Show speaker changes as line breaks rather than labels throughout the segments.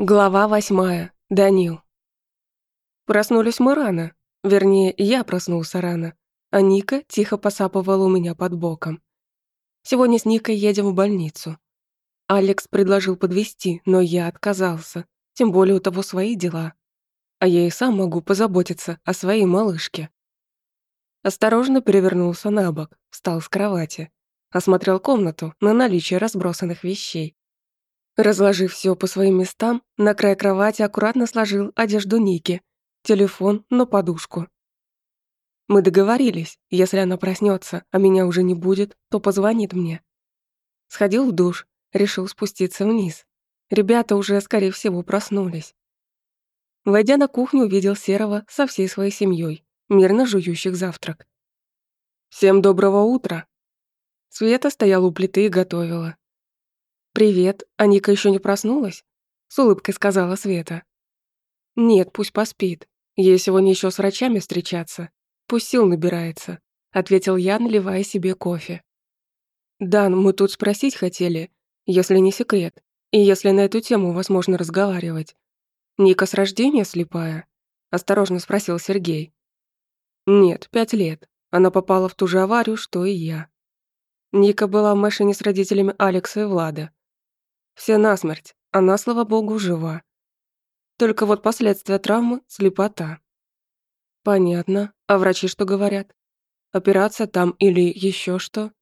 Глава восьмая. Данил. Проснулись мы рано. Вернее, я проснулся рано. А Ника тихо посапывала у меня под боком. Сегодня с Никой едем в больницу. Алекс предложил подвести, но я отказался. Тем более у того свои дела. А я и сам могу позаботиться о своей малышке. Осторожно перевернулся на бок, встал с кровати. Осмотрел комнату на наличие разбросанных вещей. Разложив все по своим местам, на край кровати аккуратно сложил одежду Ники, телефон на подушку. Мы договорились, если она проснется, а меня уже не будет, то позвонит мне. Сходил в душ, решил спуститься вниз. Ребята уже, скорее всего, проснулись. Войдя на кухню, увидел Серого со всей своей семьей, мирно жующих завтрак. «Всем доброго утра!» Света стояла у плиты и готовила. «Привет, Аника еще не проснулась?» — с улыбкой сказала Света. «Нет, пусть поспит. Ей сегодня еще с врачами встречаться. Пусть сил набирается», — ответил я, наливая себе кофе. «Дан, мы тут спросить хотели, если не секрет, и если на эту тему возможно разговаривать. Ника с рождения слепая?» — осторожно спросил Сергей. «Нет, пять лет. Она попала в ту же аварию, что и я». Ника была в машине с родителями Алекса и Влада. Все насмерть. Она, слава богу, жива. Только вот последствия травмы – слепота. Понятно. А врачи что говорят? Операция там или еще что?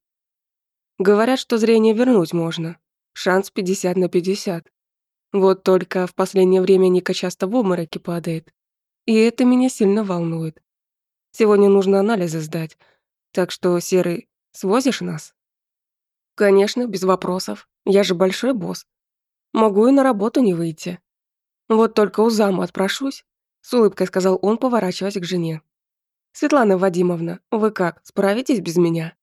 Говорят, что зрение вернуть можно. Шанс 50 на 50. Вот только в последнее время Ника часто в обмороке падает. И это меня сильно волнует. Сегодня нужно анализы сдать. Так что, Серый, свозишь нас? Конечно, без вопросов. Я же большой босс. Могу и на работу не выйти. Вот только у зама отпрошусь, с улыбкой сказал он, поворачиваясь к жене. Светлана Вадимовна, вы как, справитесь без меня?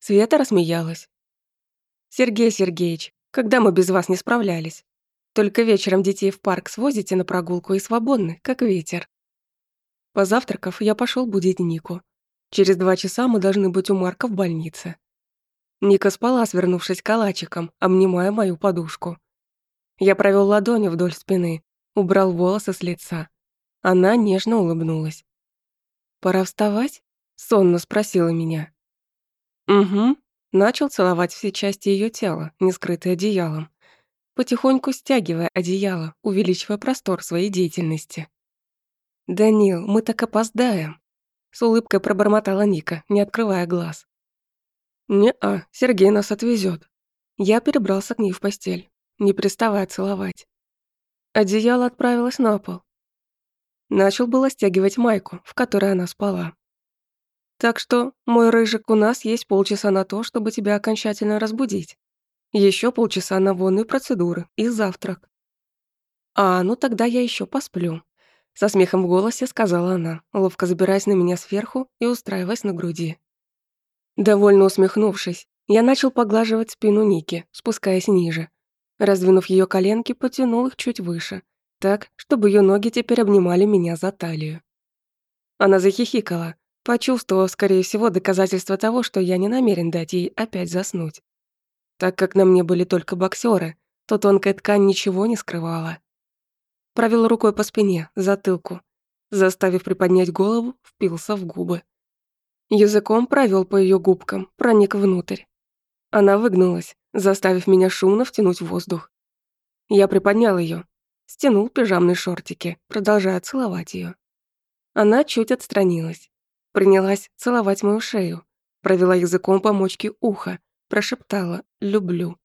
Света рассмеялась. Сергей Сергеевич, когда мы без вас не справлялись? Только вечером детей в парк свозите на прогулку и свободны, как ветер. Позавтракав, я пошел будить Нику. Через два часа мы должны быть у Марка в больнице. Ника спала, свернувшись калачиком, обнимая мою подушку. Я провел ладонью вдоль спины, убрал волосы с лица. Она нежно улыбнулась. «Пора вставать?» — сонно спросила меня. «Угу», — начал целовать все части ее тела, не скрытые одеялом, потихоньку стягивая одеяло, увеличивая простор своей деятельности. «Данил, мы так опоздаем», — с улыбкой пробормотала Ника, не открывая глаз. «Не-а, Сергей нас отвезет. Я перебрался к ней в постель, не приставая целовать. Одеяло отправилось на пол. Начал было стягивать майку, в которой она спала. «Так что, мой рыжик, у нас есть полчаса на то, чтобы тебя окончательно разбудить. Еще полчаса на вонные процедуры и завтрак». «А, ну тогда я еще посплю», — со смехом в голосе сказала она, ловко забираясь на меня сверху и устраиваясь на груди. Довольно усмехнувшись, я начал поглаживать спину Ники, спускаясь ниже. Раздвинув ее коленки, потянул их чуть выше, так, чтобы ее ноги теперь обнимали меня за талию. Она захихикала, почувствовав, скорее всего, доказательство того, что я не намерен дать ей опять заснуть. Так как на мне были только боксеры, то тонкая ткань ничего не скрывала. Провел рукой по спине, затылку. Заставив приподнять голову, впился в губы. Языком провел по ее губкам, проник внутрь. Она выгнулась, заставив меня шумно втянуть воздух. Я приподнял ее, стянул пижамные шортики, продолжая целовать ее. Она чуть отстранилась. Принялась целовать мою шею, провела языком по мочке уха, прошептала «люблю».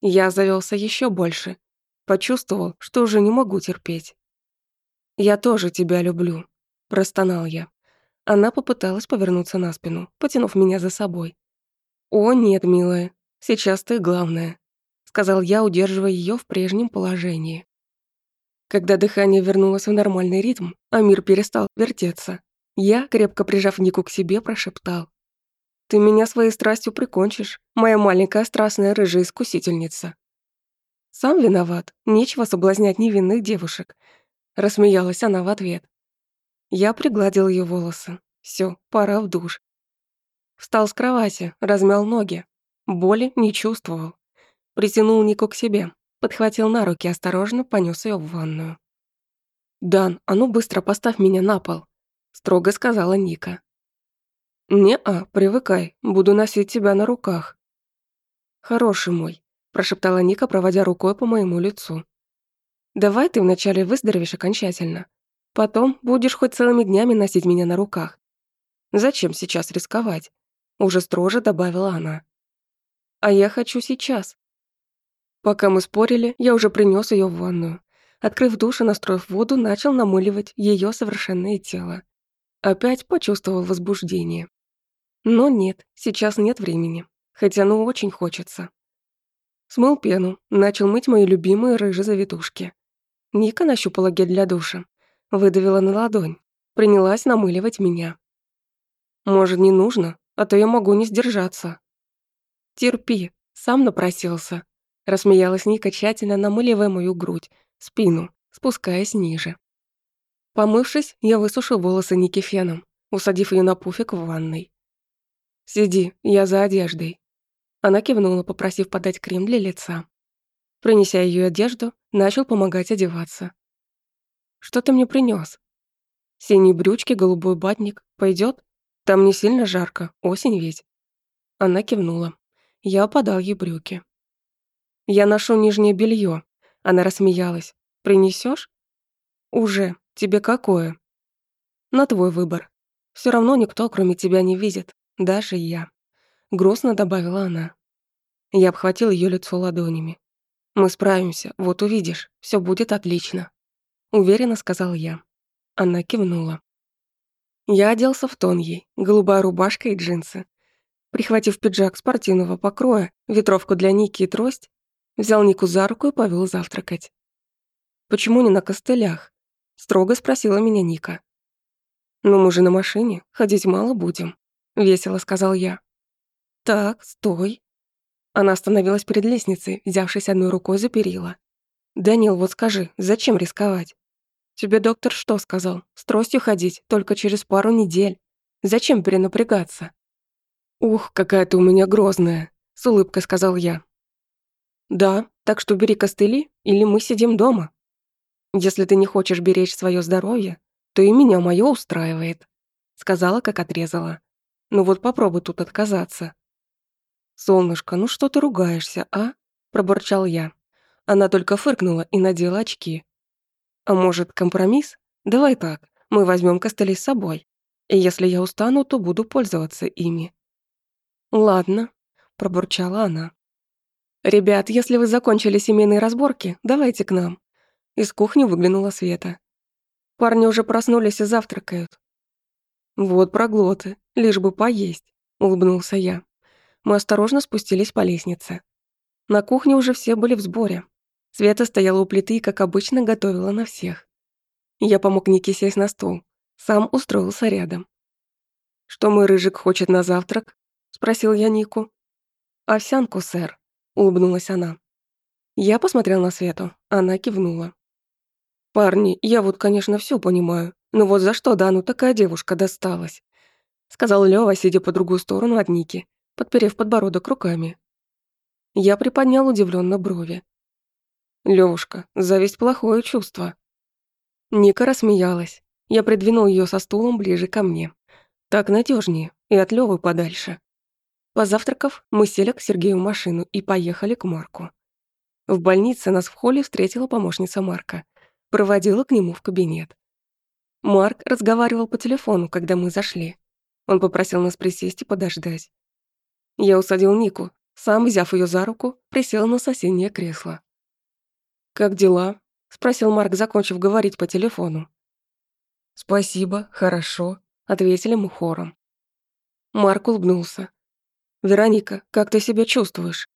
Я завелся еще больше, почувствовал, что уже не могу терпеть. «Я тоже тебя люблю», — простонал я. Она попыталась повернуться на спину, потянув меня за собой. «О, нет, милая, сейчас ты главное», — сказал я, удерживая ее в прежнем положении. Когда дыхание вернулось в нормальный ритм, а мир перестал вертеться, я, крепко прижав Нику к себе, прошептал. «Ты меня своей страстью прикончишь, моя маленькая страстная рыжая искусительница». «Сам виноват, нечего соблазнять невинных девушек», — рассмеялась она в ответ. Я пригладил ее волосы. Все, пора в душ. Встал с кровати, размял ноги. Боли не чувствовал. Притянул Нику к себе, подхватил на руки, осторожно понес ее в ванную. «Дан, а ну быстро поставь меня на пол», — строго сказала Ника. «Не-а, привыкай, буду носить тебя на руках». «Хороший мой», — прошептала Ника, проводя рукой по моему лицу. «Давай ты вначале выздоровеешь окончательно, Потом будешь хоть целыми днями носить меня на руках. Зачем сейчас рисковать?» Уже строже добавила она. «А я хочу сейчас». Пока мы спорили, я уже принес ее в ванную. Открыв душ и настроив воду, начал намыливать ее совершенное тело. Опять почувствовал возбуждение. Но нет, сейчас нет времени. Хотя ну очень хочется. Смыл пену, начал мыть мои любимые рыжие завитушки. Ника нащупала гель для душа, Выдавила на ладонь. Принялась намыливать меня. Может, не нужно, а то я могу не сдержаться. Терпи, сам напросился. Рассмеялась Ника, тщательно намыливая мою грудь, спину, спускаясь ниже. Помывшись, я высушил волосы Ники феном, усадив ее на пуфик в ванной. «Сиди, я за одеждой». Она кивнула, попросив подать крем для лица. Принеся ее одежду, начал помогать одеваться. Что ты мне принес? Синие брючки, голубой батник. Пойдет? Там не сильно жарко, осень ведь». Она кивнула. Я подал ей брюки. «Я ношу нижнее белье. Она рассмеялась. Принесешь? «Уже. Тебе какое?» «На твой выбор. Все равно никто, кроме тебя, не видит. Даже я». Грустно добавила она. Я обхватил ее лицо ладонями. «Мы справимся, вот увидишь, все будет отлично» уверенно сказал я. Она кивнула. Я оделся в тон ей, голубая рубашка и джинсы. Прихватив пиджак спортивного покроя, ветровку для Ники и трость, взял Нику за руку и повел завтракать. «Почему не на костылях?» — строго спросила меня Ника. «Ну, мы же на машине, ходить мало будем», — весело сказал я. «Так, стой». Она остановилась перед лестницей, взявшись одной рукой за перила. «Данил, вот скажи, зачем рисковать? Тебе доктор что сказал? С тростью ходить только через пару недель. Зачем перенапрягаться? Ух, какая ты у меня грозная, с улыбкой сказал я. Да, так что бери костыли, или мы сидим дома. Если ты не хочешь беречь свое здоровье, то и меня мое устраивает, сказала, как отрезала. Ну вот попробуй тут отказаться. Солнышко, ну что ты ругаешься, а? пробурчал я. Она только фыркнула и надела очки. А может, компромисс? Давай так, мы возьмем костыли с собой. И если я устану, то буду пользоваться ими». «Ладно», — пробурчала она. «Ребят, если вы закончили семейные разборки, давайте к нам». Из кухни выглянула Света. Парни уже проснулись и завтракают. «Вот проглоты, лишь бы поесть», — улыбнулся я. Мы осторожно спустились по лестнице. На кухне уже все были в сборе. Света стояла у плиты и, как обычно, готовила на всех. Я помог Нике сесть на стол. Сам устроился рядом. «Что мой рыжик хочет на завтрак?» — спросил я Нику. «Овсянку, сэр», — улыбнулась она. Я посмотрел на Свету. Она кивнула. «Парни, я вот, конечно, все понимаю, но вот за что Дану такая девушка досталась?» — сказал Лёва, сидя по другую сторону от Ники, подперев подбородок руками. Я приподнял удивленно брови. Лёвушка, зависть – плохое чувство». Ника рассмеялась. Я придвинул её со стулом ближе ко мне. Так надёжнее и от Лёвы подальше. Позавтракав, мы сели к Сергею в машину и поехали к Марку. В больнице нас в холле встретила помощница Марка. Проводила к нему в кабинет. Марк разговаривал по телефону, когда мы зашли. Он попросил нас присесть и подождать. Я усадил Нику, сам, взяв её за руку, присел на соседнее кресло. «Как дела?» – спросил Марк, закончив говорить по телефону. «Спасибо, хорошо», – ответили мы хором. Марк улыбнулся. «Вероника, как ты себя чувствуешь?»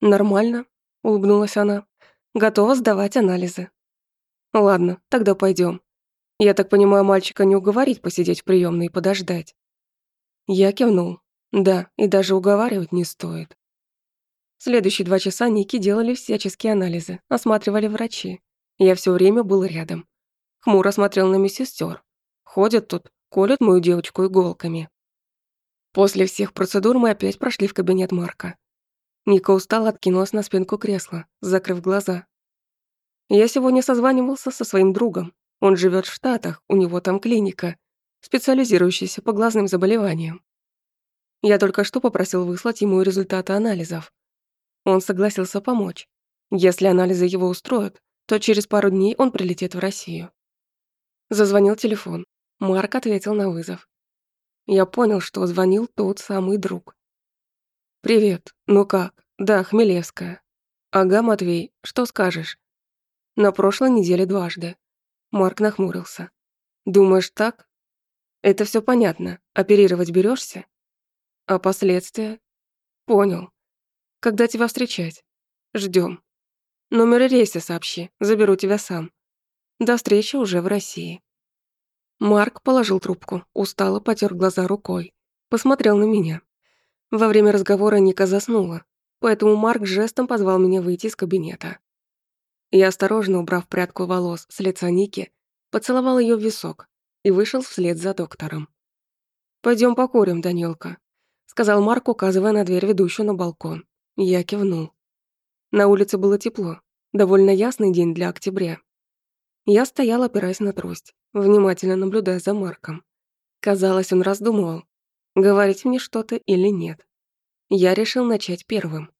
«Нормально», – улыбнулась она. «Готова сдавать анализы». «Ладно, тогда пойдем. Я так понимаю, мальчика не уговорить посидеть в приемной и подождать». Я кивнул. «Да, и даже уговаривать не стоит». Следующие два часа Ники делали всяческие анализы, осматривали врачи. Я все время был рядом. Хмуро смотрел на медсестер. Ходят тут, колют мою девочку иголками. После всех процедур мы опять прошли в кабинет Марка. Ника устало откинулась на спинку кресла, закрыв глаза. Я сегодня созванивался со своим другом. Он живет в Штатах, у него там клиника, специализирующаяся по глазным заболеваниям. Я только что попросил выслать ему результаты анализов. Он согласился помочь. Если анализы его устроят, то через пару дней он прилетит в Россию. Зазвонил телефон. Марк ответил на вызов. Я понял, что звонил тот самый друг. «Привет. Ну как? Да, Хмелевская. Ага, Матвей, что скажешь?» На прошлой неделе дважды. Марк нахмурился. «Думаешь так?» «Это все понятно. Оперировать берешься? А последствия?» «Понял. Когда тебя встречать? Ждем. Номер рейса сообщи, заберу тебя сам. До встречи уже в России». Марк положил трубку, устало потер глаза рукой. Посмотрел на меня. Во время разговора Ника заснула, поэтому Марк жестом позвал меня выйти из кабинета. Я, осторожно убрав прядку волос с лица Ники, поцеловал ее в висок и вышел вслед за доктором. Пойдем покурим, Данилка», — сказал Марк, указывая на дверь, ведущую на балкон. Я кивнул. На улице было тепло, довольно ясный день для октября. Я стоял, опираясь на трость, внимательно наблюдая за Марком. Казалось, он раздумывал, говорить мне что-то или нет. Я решил начать первым.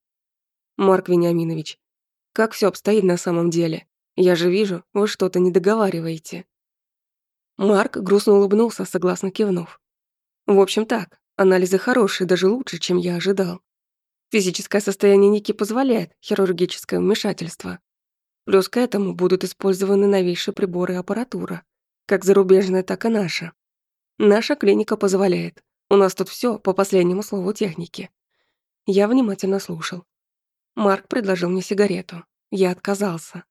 «Марк Вениаминович, как все обстоит на самом деле? Я же вижу, вы что-то не договариваете. Марк грустно улыбнулся, согласно кивнув. В общем так, анализы хорошие, даже лучше, чем я ожидал. Физическое состояние Ники позволяет хирургическое вмешательство. Плюс к этому будут использованы новейшие приборы и аппаратура, как зарубежная, так и наша. Наша клиника позволяет. У нас тут все по последнему слову техники. Я внимательно слушал. Марк предложил мне сигарету. Я отказался.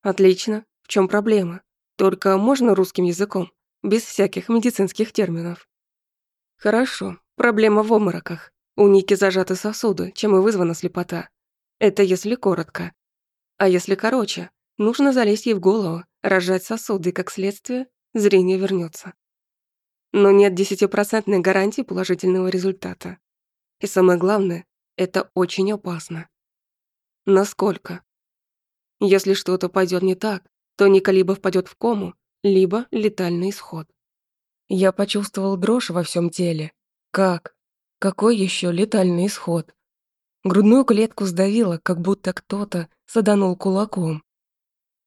Отлично. В чем проблема? Только можно русским языком, без всяких медицинских терминов. Хорошо. Проблема в омороках. У Ники зажаты сосуды, чем и вызвана слепота. Это если коротко. А если короче, нужно залезть ей в голову, разжать сосуды, и, как следствие, зрение вернется. Но нет десятипроцентной гарантии положительного результата. И самое главное, это очень опасно. Насколько? Если что-то пойдет не так, то Ника либо впадет в кому, либо летальный исход. Я почувствовал дрожь во всем теле. Как? какой еще летальный исход. Грудную клетку сдавило, как будто кто-то саданул кулаком.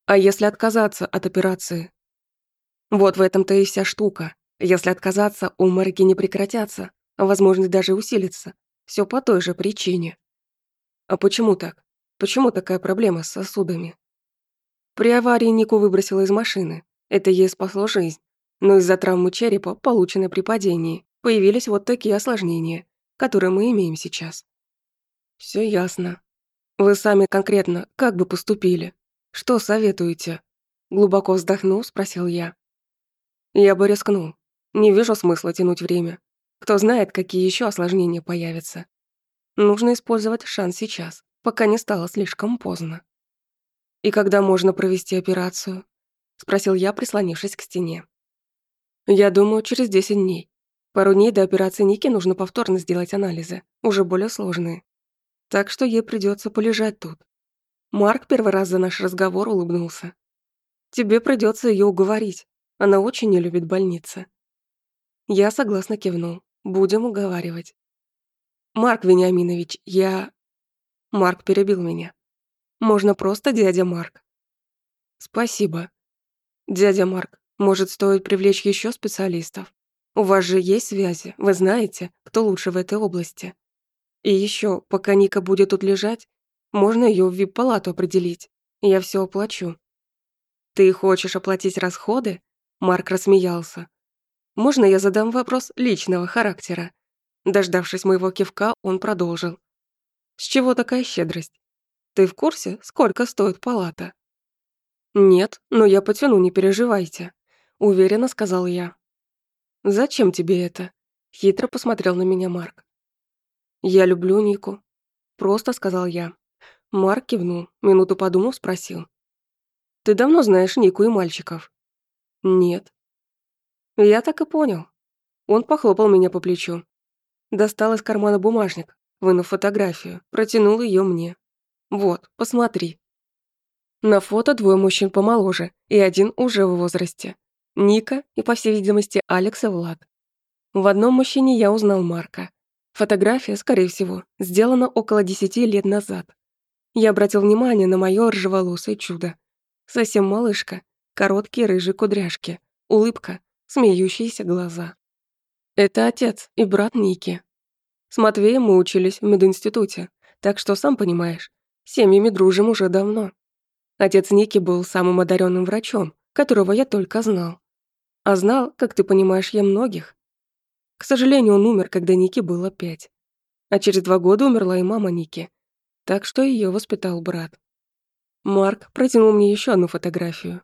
А если отказаться от операции? Вот в этом-то и вся штука. Если отказаться, умороки не прекратятся, а возможность даже усилится. Все по той же причине. А почему так? Почему такая проблема с сосудами? При аварии Нику выбросило из машины. Это ей спасло жизнь. Но из-за травмы черепа, полученной при падении, появились вот такие осложнения, которые мы имеем сейчас. Все ясно. Вы сами конкретно как бы поступили? Что советуете? Глубоко вздохнул, спросил я. Я бы рискнул. Не вижу смысла тянуть время. Кто знает, какие еще осложнения появятся. Нужно использовать шанс сейчас, пока не стало слишком поздно. «И когда можно провести операцию?» — спросил я, прислонившись к стене. «Я думаю, через 10 дней. Пару дней до операции Ники нужно повторно сделать анализы, уже более сложные. Так что ей придется полежать тут. Марк первый раз за наш разговор улыбнулся. «Тебе придется ее уговорить. Она очень не любит больницы». Я согласно кивнул. Будем уговаривать. «Марк Вениаминович, я...» Марк перебил меня. «Можно просто дядя Марк». «Спасибо. Дядя Марк, может, стоит привлечь еще специалистов?» У вас же есть связи, вы знаете, кто лучше в этой области. И еще, пока Ника будет тут лежать, можно ее в вип-палату определить. Я все оплачу». «Ты хочешь оплатить расходы?» Марк рассмеялся. «Можно я задам вопрос личного характера?» Дождавшись моего кивка, он продолжил. «С чего такая щедрость? Ты в курсе, сколько стоит палата?» «Нет, но я потяну, не переживайте», — уверенно сказал я. «Зачем тебе это?» — хитро посмотрел на меня Марк. «Я люблю Нику», — просто сказал я. Марк кивнул, минуту подумав, спросил. «Ты давно знаешь Нику и мальчиков?» «Нет». «Я так и понял». Он похлопал меня по плечу. Достал из кармана бумажник, вынув фотографию, протянул ее мне. «Вот, посмотри». На фото двое мужчин помоложе и один уже в возрасте. Ника и, по всей видимости, Алекс и Влад. В одном мужчине я узнал Марка. Фотография, скорее всего, сделана около 10 лет назад. Я обратил внимание на моё ржеволосое чудо. Совсем малышка, короткие рыжие кудряшки, улыбка, смеющиеся глаза. Это отец и брат Ники. С Матвеем мы учились в мединституте, так что, сам понимаешь, семьями дружим уже давно. Отец Ники был самым одаренным врачом, которого я только знал. А знал, как ты понимаешь, я многих. К сожалению, он умер, когда Нике было пять. А через два года умерла и мама Ники. Так что ее воспитал брат. Марк протянул мне еще одну фотографию.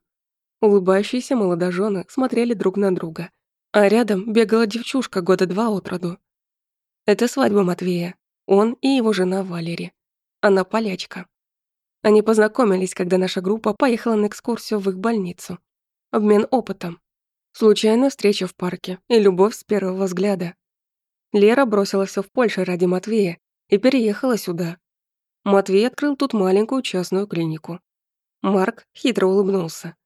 Улыбающиеся молодожены смотрели друг на друга. А рядом бегала девчушка года два от роду. Это свадьба Матвея. Он и его жена Валери. Она полячка. Они познакомились, когда наша группа поехала на экскурсию в их больницу обмен опытом, случайная встреча в парке и любовь с первого взгляда. Лера бросилась в Польшу ради Матвея и переехала сюда. Матвей открыл тут маленькую частную клинику. Марк хитро улыбнулся,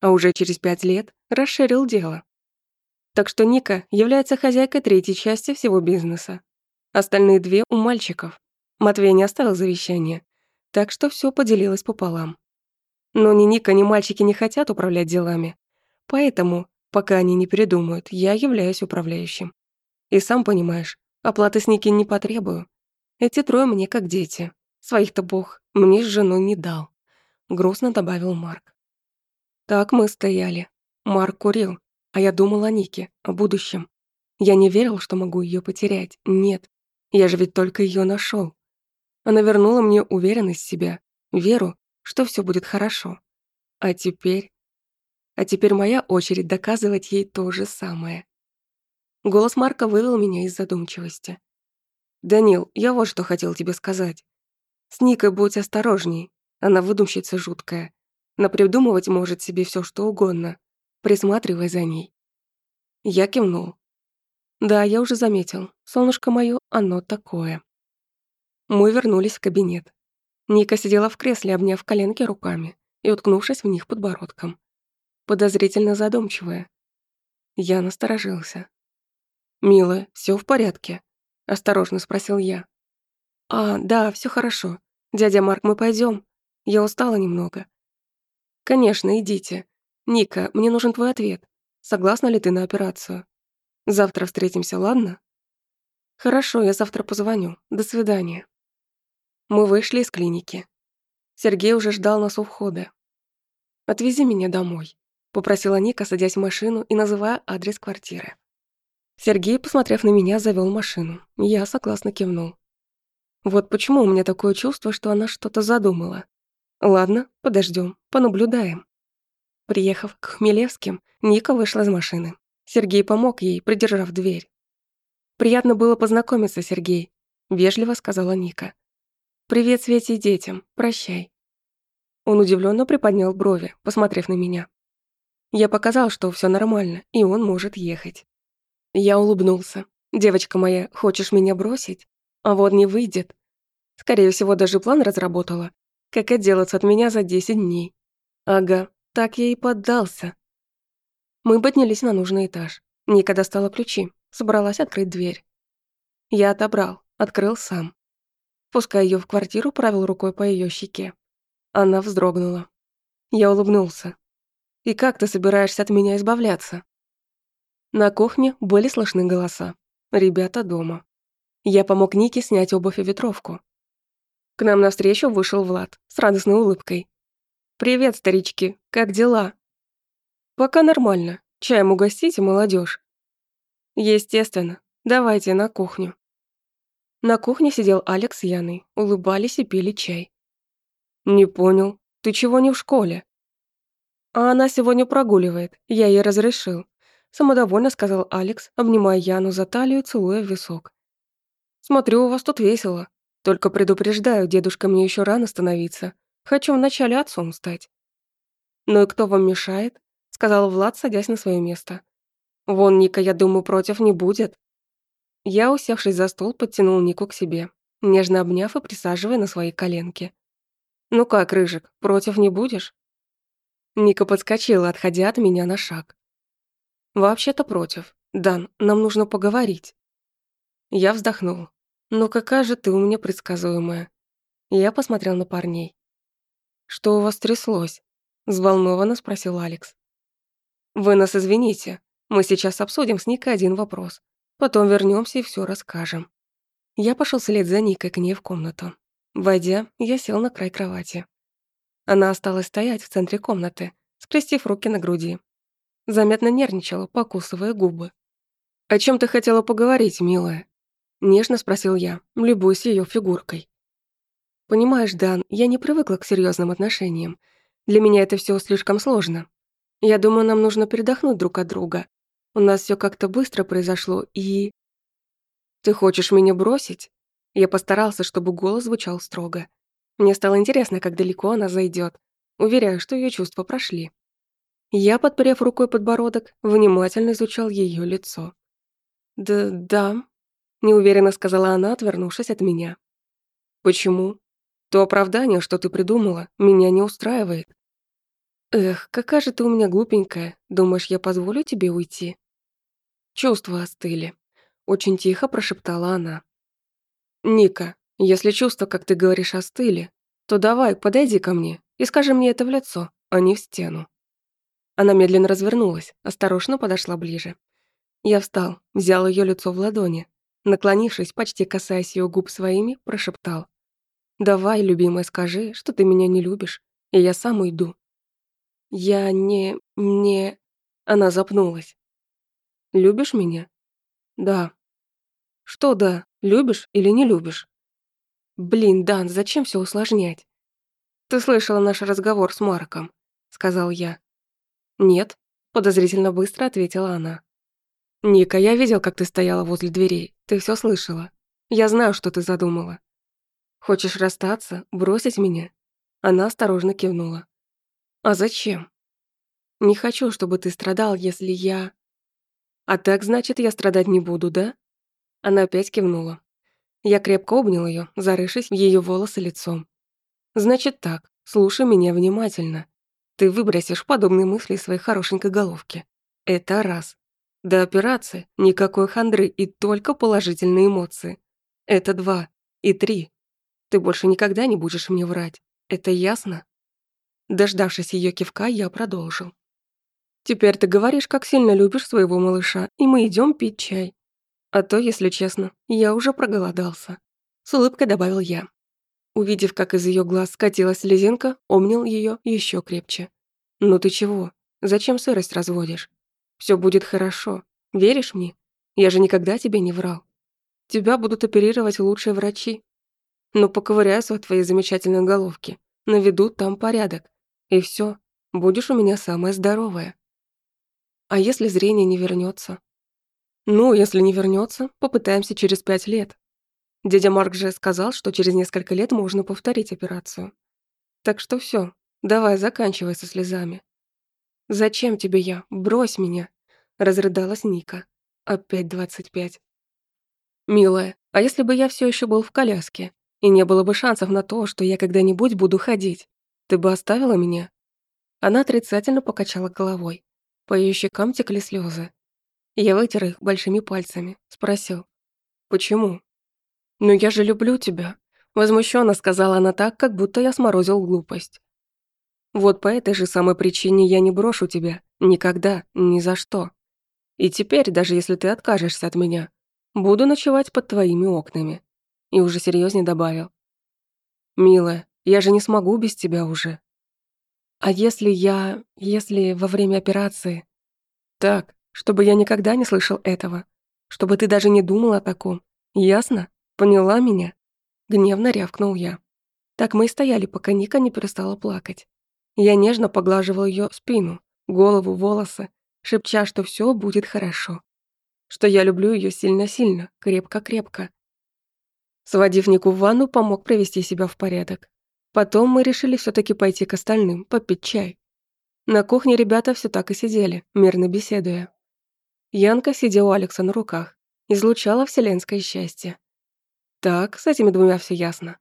а уже через пять лет расширил дело. Так что Ника является хозяйкой третьей части всего бизнеса. Остальные две у мальчиков. Матвей не оставил завещания, так что все поделилось пополам. Но ни Ника, ни мальчики не хотят управлять делами. Поэтому, пока они не передумают, я являюсь управляющим. И сам понимаешь, оплаты с Ники не потребую. Эти трое мне как дети. Своих-то бог мне с женой не дал. Грустно добавил Марк. Так мы стояли. Марк курил, а я думал о Нике, о будущем. Я не верил, что могу ее потерять. Нет, я же ведь только ее нашел. Она вернула мне уверенность в себя, веру что все будет хорошо. А теперь... А теперь моя очередь доказывать ей то же самое. Голос Марка вывел меня из задумчивости. «Данил, я вот что хотел тебе сказать. С Никой будь осторожней, она выдумщица жуткая. Напридумывать может себе все что угодно. Присматривай за ней». Я кивнул. «Да, я уже заметил. Солнышко мое, оно такое». Мы вернулись в кабинет. Ника сидела в кресле, обняв коленки руками и уткнувшись в них подбородком. Подозрительно задумчивая. Я насторожился. «Милая, все в порядке?» – осторожно спросил я. «А, да, все хорошо. Дядя Марк, мы пойдем. Я устала немного». «Конечно, идите. Ника, мне нужен твой ответ. Согласна ли ты на операцию? Завтра встретимся, ладно?» «Хорошо, я завтра позвоню. До свидания». Мы вышли из клиники. Сергей уже ждал нас у входа. «Отвези меня домой», — попросила Ника, садясь в машину и называя адрес квартиры. Сергей, посмотрев на меня, завел машину. Я согласно кивнул. Вот почему у меня такое чувство, что она что-то задумала. Ладно, подождем, понаблюдаем. Приехав к Хмелевским, Ника вышла из машины. Сергей помог ей, придержав дверь. «Приятно было познакомиться, Сергей», — вежливо сказала Ника. «Привет, Свете и детям. Прощай». Он удивленно приподнял брови, посмотрев на меня. Я показал, что все нормально, и он может ехать. Я улыбнулся. «Девочка моя, хочешь меня бросить? А вот не выйдет». Скорее всего, даже план разработала. Как отделаться от меня за 10 дней. Ага, так я и поддался. Мы поднялись на нужный этаж. Ника достала ключи, собралась открыть дверь. Я отобрал, открыл сам впуская ее в квартиру, правил рукой по ее щеке. Она вздрогнула. Я улыбнулся. «И как ты собираешься от меня избавляться?» На кухне были слышны голоса. Ребята дома. Я помог Нике снять обувь и ветровку. К нам навстречу вышел Влад с радостной улыбкой. «Привет, старички, как дела?» «Пока нормально. Чаем угостите, молодежь. «Естественно. Давайте на кухню». На кухне сидел Алекс с Яной, улыбались и пили чай. «Не понял, ты чего не в школе?» «А она сегодня прогуливает, я ей разрешил», самодовольно сказал Алекс, обнимая Яну за талию, целуя в висок. «Смотрю, у вас тут весело. Только предупреждаю, дедушка мне еще рано становиться. Хочу вначале отцом стать». «Ну и кто вам мешает?» сказал Влад, садясь на свое место. «Вон Ника, я думаю, против не будет. Я, усевшись за стол, подтянул Нику к себе, нежно обняв и присаживая на свои коленки. «Ну как, Рыжик, против не будешь?» Ника подскочила, отходя от меня на шаг. «Вообще-то против. Дан, нам нужно поговорить». Я вздохнул. «Ну какая же ты у меня предсказуемая». Я посмотрел на парней. «Что у вас тряслось?» – взволнованно спросил Алекс. «Вы нас извините. Мы сейчас обсудим с Никой один вопрос. Потом вернемся и все расскажем. Я пошел вслед за Никой к ней в комнату. Войдя, я сел на край кровати. Она осталась стоять в центре комнаты, скрестив руки на груди. Заметно нервничала, покусывая губы. «О чем ты хотела поговорить, милая?» Нежно спросил я, любуясь ее фигуркой. «Понимаешь, Дан, я не привыкла к серьезным отношениям. Для меня это все слишком сложно. Я думаю, нам нужно передохнуть друг от друга, у нас все как-то быстро произошло, и... «Ты хочешь меня бросить?» Я постарался, чтобы голос звучал строго. Мне стало интересно, как далеко она зайдет. Уверяю, что ее чувства прошли. Я, подперев рукой подбородок, внимательно изучал ее лицо. «Да, да», — неуверенно сказала она, отвернувшись от меня. «Почему? То оправдание, что ты придумала, меня не устраивает». «Эх, какая же ты у меня глупенькая. Думаешь, я позволю тебе уйти?» Чувства остыли. Очень тихо прошептала она. «Ника, если чувства, как ты говоришь, остыли, то давай, подойди ко мне и скажи мне это в лицо, а не в стену». Она медленно развернулась, осторожно подошла ближе. Я встал, взял ее лицо в ладони, наклонившись, почти касаясь ее губ своими, прошептал. «Давай, любимая, скажи, что ты меня не любишь, и я сам уйду». «Я не... не...» Она запнулась. Любишь меня? Да. Что да? Любишь или не любишь? Блин, Дан, зачем все усложнять? Ты слышала наш разговор с Марком, сказал я. Нет, подозрительно быстро ответила она. Ника, я видел, как ты стояла возле дверей. Ты все слышала. Я знаю, что ты задумала. Хочешь расстаться, бросить меня? Она осторожно кивнула. А зачем? Не хочу, чтобы ты страдал, если я «А так, значит, я страдать не буду, да?» Она опять кивнула. Я крепко обнял ее, зарывшись в ее волосы лицом. «Значит так, слушай меня внимательно. Ты выбросишь подобные мысли из своей хорошенькой головки. Это раз. До операции никакой хандры и только положительные эмоции. Это два. И три. Ты больше никогда не будешь мне врать. Это ясно?» Дождавшись ее кивка, я продолжил. Теперь ты говоришь, как сильно любишь своего малыша, и мы идем пить чай. А то, если честно, я уже проголодался. С улыбкой добавил я. Увидев, как из ее глаз скатилась слезинка, обнял ее еще крепче. «Ну ты чего? Зачем сырость разводишь? Все будет хорошо. Веришь мне? Я же никогда тебе не врал. Тебя будут оперировать лучшие врачи. Но поковыряются в твоей замечательной головке. Наведут там порядок. И все. будешь у меня самая здоровая». А если зрение не вернется? Ну, если не вернется, попытаемся через пять лет. Дядя Марк же сказал, что через несколько лет можно повторить операцию. Так что все, давай заканчивай со слезами. «Зачем тебе я? Брось меня!» — разрыдалась Ника. «Опять двадцать пять». «Милая, а если бы я все еще был в коляске, и не было бы шансов на то, что я когда-нибудь буду ходить, ты бы оставила меня?» Она отрицательно покачала головой. Поющий камтикли слезы. Я вытер их большими пальцами, спросил. «Почему?» «Ну я же люблю тебя», — возмущенно сказала она так, как будто я сморозил глупость. «Вот по этой же самой причине я не брошу тебя. Никогда, ни за что. И теперь, даже если ты откажешься от меня, буду ночевать под твоими окнами». И уже серьезнее добавил. «Милая, я же не смогу без тебя уже. А если я... если во время операции... Так, чтобы я никогда не слышал этого. Чтобы ты даже не думал о таком. Ясно? Поняла меня?» Гневно рявкнул я. Так мы и стояли, пока Ника не перестала плакать. Я нежно поглаживал ее спину, голову, волосы, шепча, что все будет хорошо. Что я люблю ее сильно-сильно, крепко-крепко. Сводив Нику в ванну, помог привести себя в порядок. Потом мы решили все таки пойти к остальным, попить чай. На кухне ребята все так и сидели, мирно беседуя. Янка сидела у Алекса на руках, излучала вселенское счастье. Так, с этими двумя все ясно.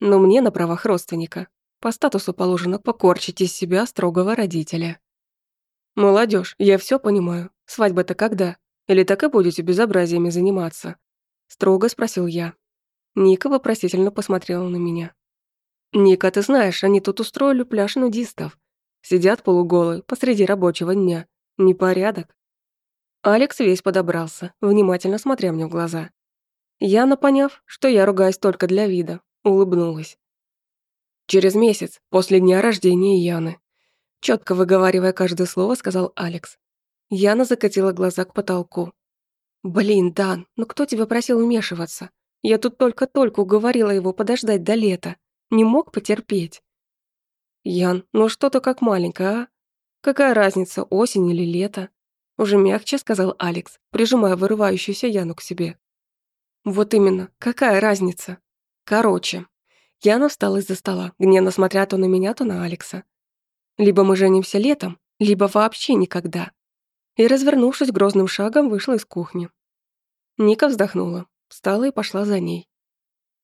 Но мне на правах родственника. По статусу положено покорчить из себя строгого родителя. Молодежь, я все понимаю. Свадьба-то когда? Или так и будете безобразиями заниматься?» Строго спросил я. Ника вопросительно посмотрела на меня. Ника, ты знаешь, они тут устроили пляж нудистов. Сидят полуголые посреди рабочего дня. Непорядок. Алекс весь подобрался, внимательно смотря мне в глаза. Яна, поняв, что я ругаюсь только для вида, улыбнулась. «Через месяц, после дня рождения Яны», четко выговаривая каждое слово, сказал Алекс. Яна закатила глаза к потолку. «Блин, Дан, ну кто тебя просил вмешиваться? Я тут только-только уговорила его подождать до лета не мог потерпеть. Ян, ну что-то как маленькая, а? Какая разница, осень или лето? Уже мягче сказал Алекс, прижимая вырывающуюся Яну к себе. Вот именно, какая разница? Короче. Яна встала из-за стола, гневно смотря то на меня, то на Алекса. Либо мы женимся летом, либо вообще никогда. И, развернувшись грозным шагом, вышла из кухни. Ника вздохнула, встала и пошла за ней.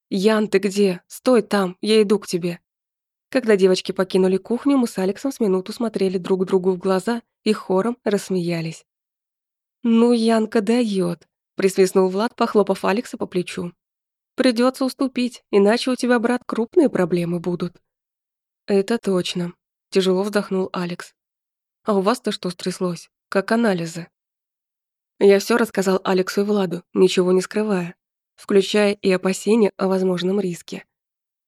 «Ян, ты где? Стой там, я иду к тебе». Когда девочки покинули кухню, мы с Алексом с минуту смотрели друг другу в глаза и хором рассмеялись. «Ну, Янка дает», — присвистнул Влад, похлопав Алекса по плечу. «Придется уступить, иначе у тебя, брат, крупные проблемы будут». «Это точно», — тяжело вздохнул Алекс. «А у вас-то что стряслось? Как анализы?» Я все рассказал Алексу и Владу, ничего не скрывая включая и опасения о возможном риске.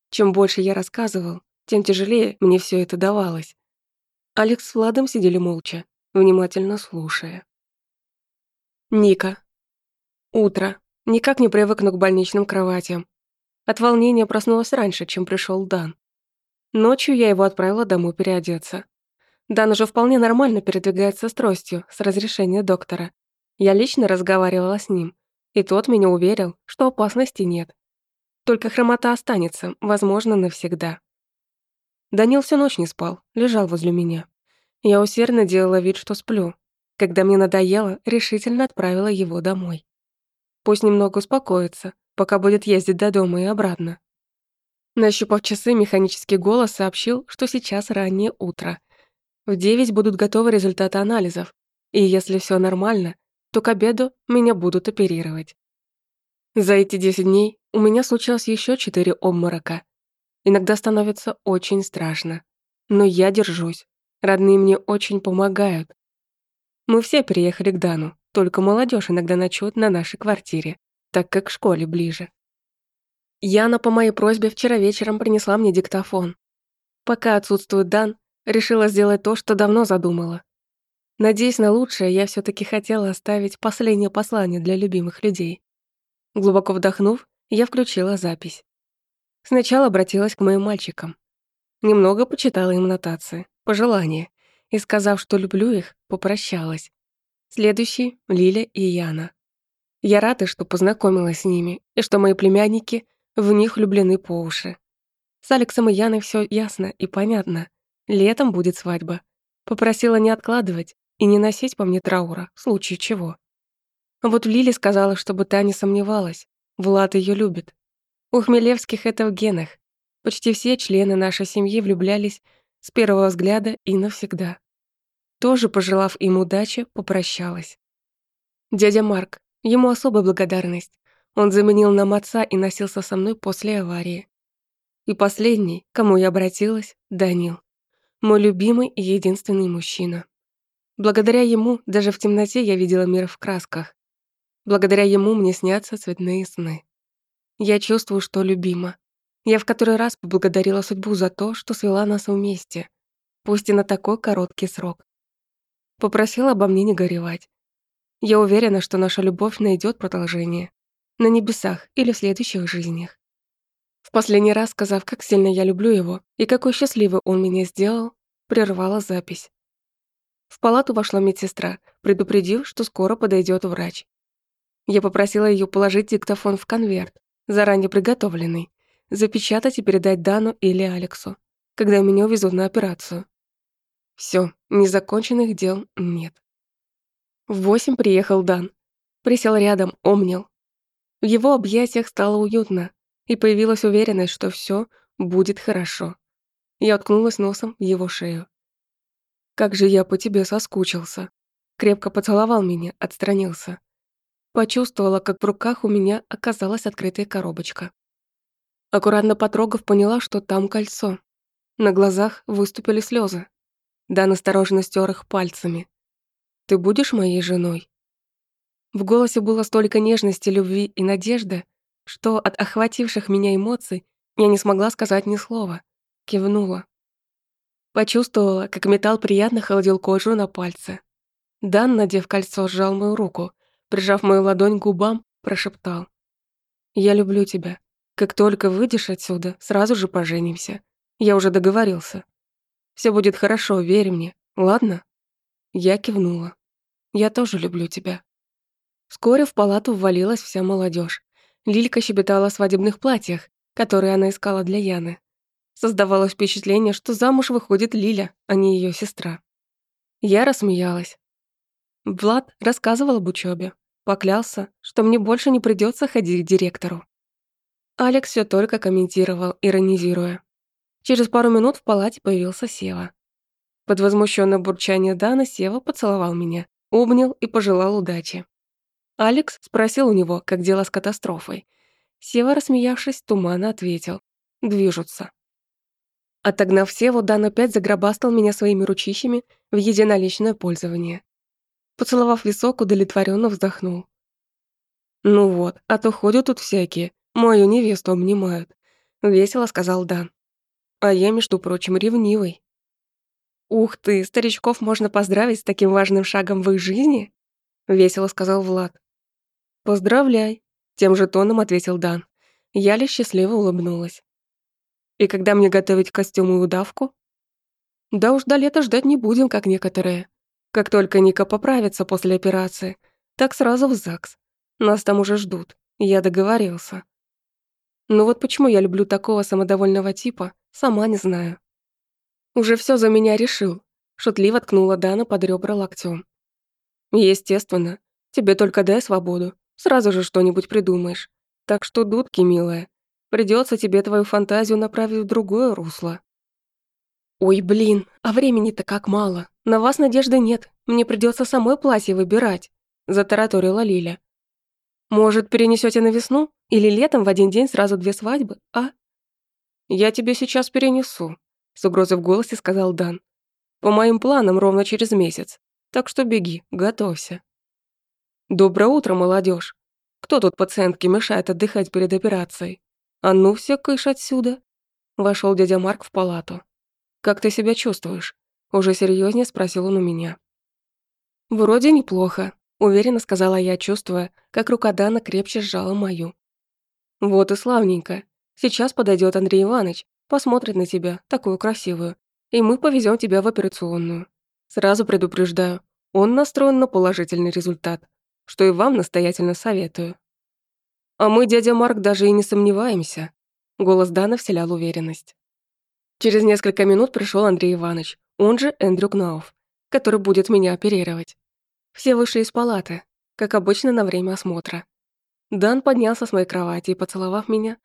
Чем больше я рассказывал, тем тяжелее мне все это давалось. Алекс с Владом сидели молча, внимательно слушая. Ника. Утро. Никак не привыкну к больничным кроватям. От волнения проснулась раньше, чем пришел Дан. Ночью я его отправила домой переодеться. Дан уже вполне нормально передвигается с тростью, с разрешения доктора. Я лично разговаривала с ним, и тот меня уверил, что опасности нет. Только хромота останется, возможно, навсегда. Данил всю ночь не спал, лежал возле меня. Я усердно делала вид, что сплю. Когда мне надоело, решительно отправила его домой. Пусть немного успокоится, пока будет ездить до дома и обратно. Нащупав часы, механический голос сообщил, что сейчас раннее утро. В девять будут готовы результаты анализов, и если все нормально, то к обеду меня будут оперировать. За эти 10 дней у меня случилось еще 4 обморока. Иногда становится очень страшно. Но я держусь. Родные мне очень помогают. Мы все приехали к Дану, только молодежь иногда ночует на нашей квартире, так как к школе ближе. Яна по моей просьбе вчера вечером принесла мне диктофон. Пока отсутствует Дан, решила сделать то, что давно задумала. Надеясь на лучшее, я все таки хотела оставить последнее послание для любимых людей. Глубоко вдохнув, я включила запись. Сначала обратилась к моим мальчикам. Немного почитала им нотации, пожелания, и, сказав, что люблю их, попрощалась. Следующие — Лиля и Яна. Я рада, что познакомилась с ними, и что мои племянники в них влюблены по уши. С Алексом и Яной все ясно и понятно. Летом будет свадьба. Попросила не откладывать, и не носить по мне траура, в случае чего. Вот Лили сказала, чтобы та не сомневалась. Влад ее любит. У Хмелевских это в генах. Почти все члены нашей семьи влюблялись с первого взгляда и навсегда. Тоже, пожелав им удачи, попрощалась. Дядя Марк, ему особая благодарность. Он заменил нам отца и носился со мной после аварии. И последний, кому я обратилась, Данил. Мой любимый и единственный мужчина. Благодаря ему, даже в темноте я видела мир в красках. Благодаря ему мне снятся цветные сны. Я чувствую, что любима. Я в который раз поблагодарила судьбу за то, что свела нас вместе, пусть и на такой короткий срок. Попросила обо мне не горевать. Я уверена, что наша любовь найдет продолжение. На небесах или в следующих жизнях. В последний раз, сказав, как сильно я люблю его и какой счастливый он меня сделал, прервала запись. В палату вошла медсестра, предупредив, что скоро подойдет врач. Я попросила ее положить диктофон в конверт, заранее приготовленный, запечатать и передать Дану или Алексу, когда меня увезут на операцию. Все, незаконченных дел нет. В восемь приехал Дан. Присел рядом, обнял. В его объятиях стало уютно, и появилась уверенность, что все будет хорошо. Я уткнулась носом в его шею. Как же я по тебе соскучился. Крепко поцеловал меня, отстранился. Почувствовала, как в руках у меня оказалась открытая коробочка. Аккуратно потрогав, поняла, что там кольцо. На глазах выступили слезы. Да осторожно стер их пальцами. «Ты будешь моей женой?» В голосе было столько нежности, любви и надежды, что от охвативших меня эмоций я не смогла сказать ни слова. Кивнула. Почувствовала, как металл приятно холодил кожу на пальце. Дан, надев кольцо, сжал мою руку, прижав мою ладонь к губам, прошептал. «Я люблю тебя. Как только выйдешь отсюда, сразу же поженимся. Я уже договорился. Все будет хорошо, верь мне, ладно?» Я кивнула. «Я тоже люблю тебя». Вскоре в палату ввалилась вся молодежь. Лилька щебетала о свадебных платьях, которые она искала для Яны. Создавалось впечатление, что замуж выходит Лиля, а не ее сестра. Я рассмеялась. Влад рассказывал об учебе, поклялся, что мне больше не придется ходить к директору. Алекс все только комментировал, иронизируя. Через пару минут в палате появился Сева. Под возмущенное бурчание Дана Сева поцеловал меня, обнял и пожелал удачи. Алекс спросил у него, как дела с катастрофой. Сева, рассмеявшись, туманно ответил. «Движутся». Отогнав Севу, Дан опять загробастал меня своими ручищами в единоличное пользование. Поцеловав висок, удовлетворенно вздохнул. «Ну вот, а то ходят тут всякие, мою невесту обнимают», — весело сказал Дан. «А я, между прочим, ревнивый». «Ух ты, старичков можно поздравить с таким важным шагом в их жизни?» — весело сказал Влад. «Поздравляй», — тем же тоном ответил Дан. Я лишь счастливо улыбнулась. И когда мне готовить костюм и удавку? Да уж до лета ждать не будем, как некоторые. Как только Ника поправится после операции, так сразу в ЗАГС. Нас там уже ждут. Я договорился. Ну вот почему я люблю такого самодовольного типа, сама не знаю. Уже все за меня решил. Шутливо ткнула Дана под ребра локтем. Естественно. Тебе только дай свободу. Сразу же что-нибудь придумаешь. Так что дудки, милая, Придется тебе твою фантазию направить в другое русло». «Ой, блин, а времени-то как мало. На вас надежды нет. Мне придется самой платье выбирать», – затараторила Лиля. «Может, перенесете на весну? Или летом в один день сразу две свадьбы, а?» «Я тебе сейчас перенесу», – с угрозой в голосе сказал Дан. «По моим планам ровно через месяц. Так что беги, готовься». «Доброе утро, молодежь. Кто тут пациентке мешает отдыхать перед операцией?» «А ну все, кыш отсюда!» Вошел дядя Марк в палату. «Как ты себя чувствуешь?» Уже серьезнее спросил он у меня. «Вроде неплохо», — уверенно сказала я, чувствуя, как рука Дана крепче сжала мою. «Вот и славненько. Сейчас подойдет Андрей Иванович, посмотрит на тебя, такую красивую, и мы повезем тебя в операционную. Сразу предупреждаю, он настроен на положительный результат, что и вам настоятельно советую». А мы, дядя Марк, даже и не сомневаемся. Голос Дана вселял уверенность. Через несколько минут пришел Андрей Иванович, он же Эндрю Кнауф, который будет меня оперировать. Все вышли из палаты, как обычно на время осмотра. Дан поднялся с моей кровати и, поцеловав меня,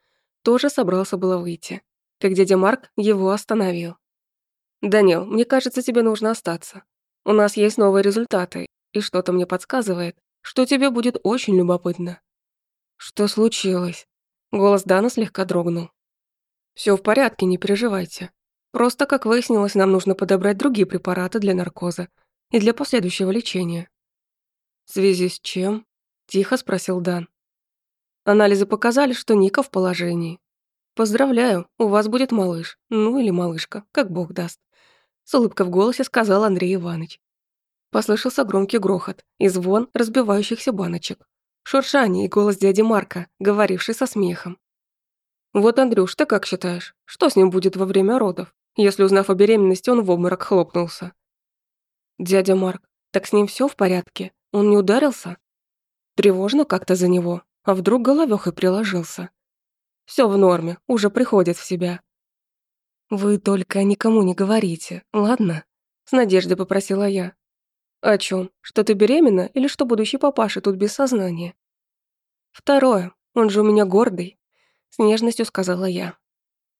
тоже собрался было выйти, как дядя Марк его остановил. «Данил, мне кажется, тебе нужно остаться. У нас есть новые результаты, и что-то мне подсказывает, что тебе будет очень любопытно». «Что случилось?» Голос Дана слегка дрогнул. «Всё в порядке, не переживайте. Просто, как выяснилось, нам нужно подобрать другие препараты для наркоза и для последующего лечения». «В связи с чем?» – тихо спросил Дан. «Анализы показали, что Ника в положении. Поздравляю, у вас будет малыш, ну или малышка, как бог даст», – с улыбкой в голосе сказал Андрей Иванович. Послышался громкий грохот и звон разбивающихся баночек шуршание и голос дяди Марка, говоривший со смехом. «Вот, Андрюш, ты как считаешь, что с ним будет во время родов, если, узнав о беременности, он в обморок хлопнулся?» «Дядя Марк, так с ним все в порядке? Он не ударился?» «Тревожно как-то за него, а вдруг головёхой приложился?» Все в норме, уже приходит в себя». «Вы только никому не говорите, ладно?» С надеждой попросила я, о чем? Что ты беременна или что будущий папаша тут без сознания? Второе. Он же у меня гордый. С нежностью сказала я.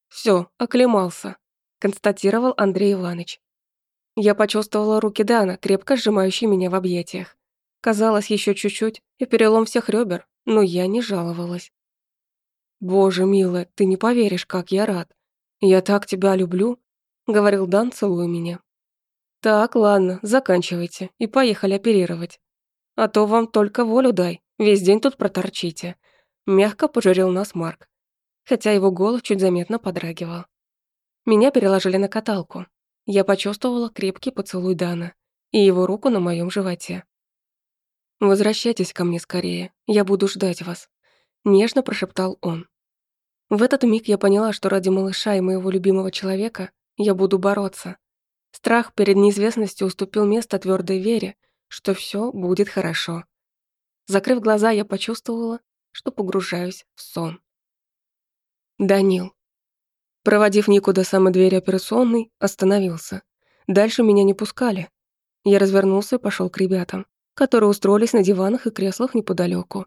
Все, оклемался, констатировал Андрей Иванович. Я почувствовала руки Дана, крепко сжимающие меня в объятиях. Казалось, еще чуть-чуть, и перелом всех ребер, но я не жаловалась. «Боже, милая, ты не поверишь, как я рад. Я так тебя люблю», — говорил Дан, целуя меня. Так, ладно, заканчивайте и поехали оперировать. А то вам только волю дай, весь день тут проторчите. Мягко пожурил нас Марк, хотя его голос чуть заметно подрагивал. Меня переложили на каталку. Я почувствовала крепкий поцелуй Дана и его руку на моем животе. «Возвращайтесь ко мне скорее, я буду ждать вас», — нежно прошептал он. В этот миг я поняла, что ради малыша и моего любимого человека я буду бороться, Страх перед неизвестностью уступил место твердой вере, что все будет хорошо. Закрыв глаза, я почувствовала, что погружаюсь в сон. Данил. Проводив Нику до самой двери операционной, остановился. Дальше меня не пускали. Я развернулся и пошел к ребятам, которые устроились на диванах и креслах неподалеку.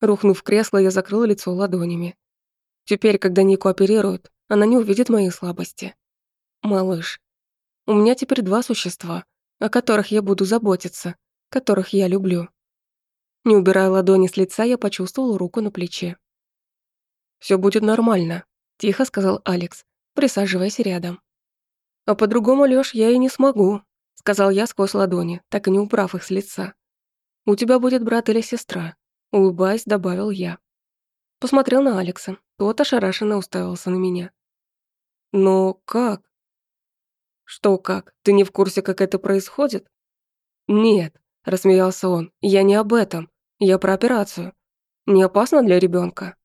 Рухнув в кресло, я закрыла лицо ладонями. Теперь, когда Нику оперируют, она не увидит моей слабости. «Малыш, у меня теперь два существа, о которых я буду заботиться, которых я люблю. Не убирая ладони с лица, я почувствовал руку на плече. Все будет нормально», – тихо сказал Алекс, присаживаясь рядом. «А по-другому, Лёш, я и не смогу», – сказал я сквозь ладони, так и не убрав их с лица. «У тебя будет брат или сестра», – улыбаясь, добавил я. Посмотрел на Алекса, тот ошарашенно уставился на меня. «Но как?» Что как? Ты не в курсе, как это происходит? Нет, рассмеялся он. Я не об этом. Я про операцию. Не опасно для ребенка?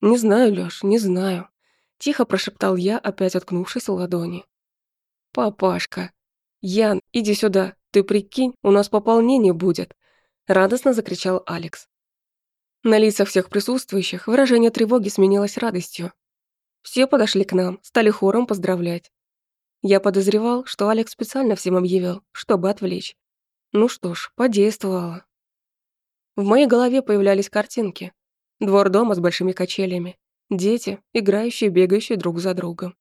Не знаю, Лёш, не знаю, тихо прошептал я, опять откнувшись ладони. Папашка, Ян, иди сюда. Ты прикинь, у нас пополнение будет, радостно закричал Алекс. На лицах всех присутствующих выражение тревоги сменилось радостью. Все подошли к нам, стали хором поздравлять. Я подозревал, что Алекс специально всем объявил, чтобы отвлечь. Ну что ж, подействовало. В моей голове появлялись картинки. Двор дома с большими качелями. Дети, играющие, бегающие друг за другом.